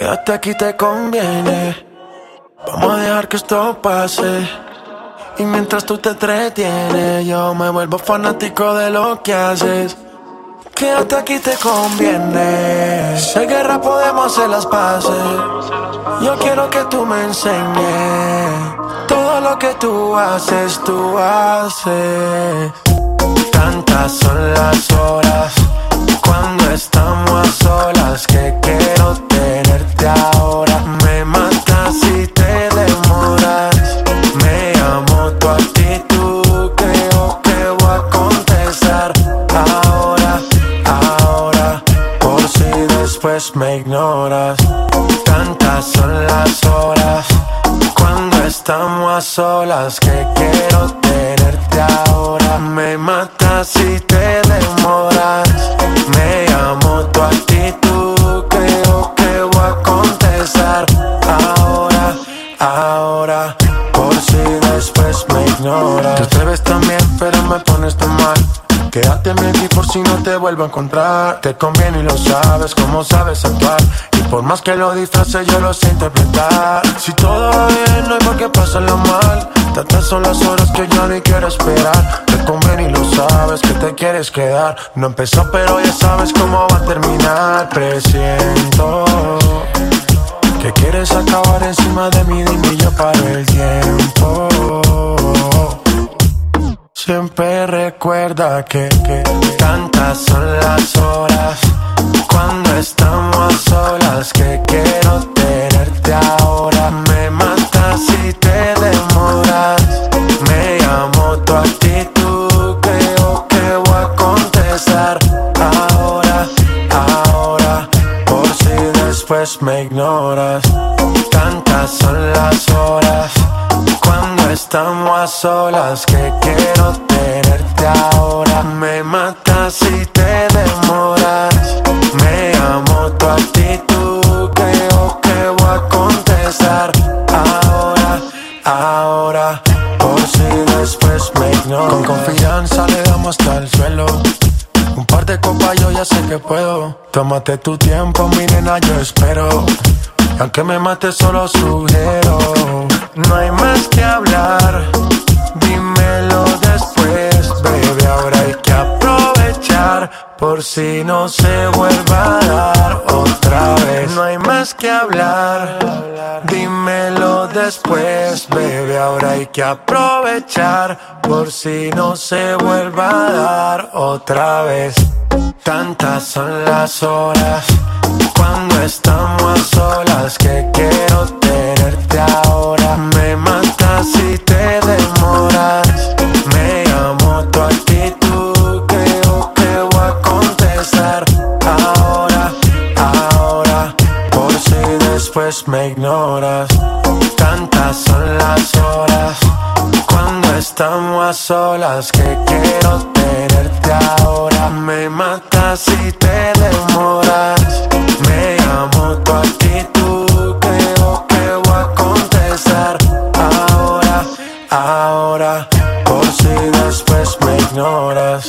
Quédate aquí te conviene. Vamos a dejar que esto pase. Y mientras tú te entretienes, yo me vuelvo fanático de lo que haces. Quédate aquí te conviene. Hay guerra podemos hacer las paces. Yo quiero que tú me enseñes todo lo que tú haces, tú haces. Tantas son las horas me ignoras. Tantas son las horas cuando estamos a solas que quiero tenerte ahora. Me matas si te demoras. Me amo tu actitud, creo que voy a contestar ahora, ahora. Por si después me ignoras. Te atreves también, pero me pones tan mal. Quédate aquí por si no te vuelvo a encontrar. Te conviene y lo sabes, como sabes actuar. Y por más que lo disfraces, yo lo sé interpretar. Si todo va bien, no hay por qué pasarlo mal. Tantas son las horas que yo ni quiero esperar. Te conviene y lo sabes que te quieres quedar. No empezó, pero ya sabes cómo va a terminar. Presiento que quieres acabar encima de mí, dime yo paro el tiempo. Siempre recuerda que, que tantas son las horas cuando estamos solas que quiero tenerte ahora. Me matas si te demoras. Me amo tu actitud, creo que voy a contestar ahora, ahora. Por si después me ignoras. Tantas son las horas cuando estamos a solas que quiero tenerte ahora. Me matas si te demoras. Me amo tu actitud, creo que voy a contestar ahora, ahora. Por si después me ignoras. Con confianza le damos hasta el suelo. Un par de copas yo ya sé que puedo. Tómate tu tiempo, mi nena, yo espero. Aunque me mate solo sugiero No hay más que hablar. Dímelo después, baby. Ahora hay que aprovechar. Por si no se vuelva a dar otra vez. No hay más que hablar. Dímelo después, baby. Ahora hay que aprovechar. Por si no se vuelva a dar otra vez. Tantas son las horas. Cuando estamos a solas que quiero ahora. Me matas si te demoras. Me amo tu actitud, creo que voy a contestar ahora, ahora. Por si después me ignoras. Tantas son las horas cuando estamos a solas que quiero tenerte ahora. Ignoras.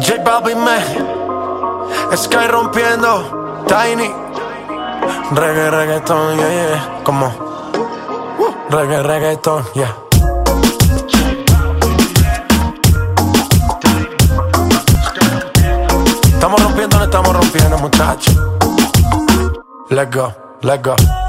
J Balvin me, Sky rompiendo, Tiny, reggae, reggaeton, yeah, yeah, como, reggae, reggaeton, yeah. Estamos rompiendo, no estamos rompiendo, muchachos. Let go, let go.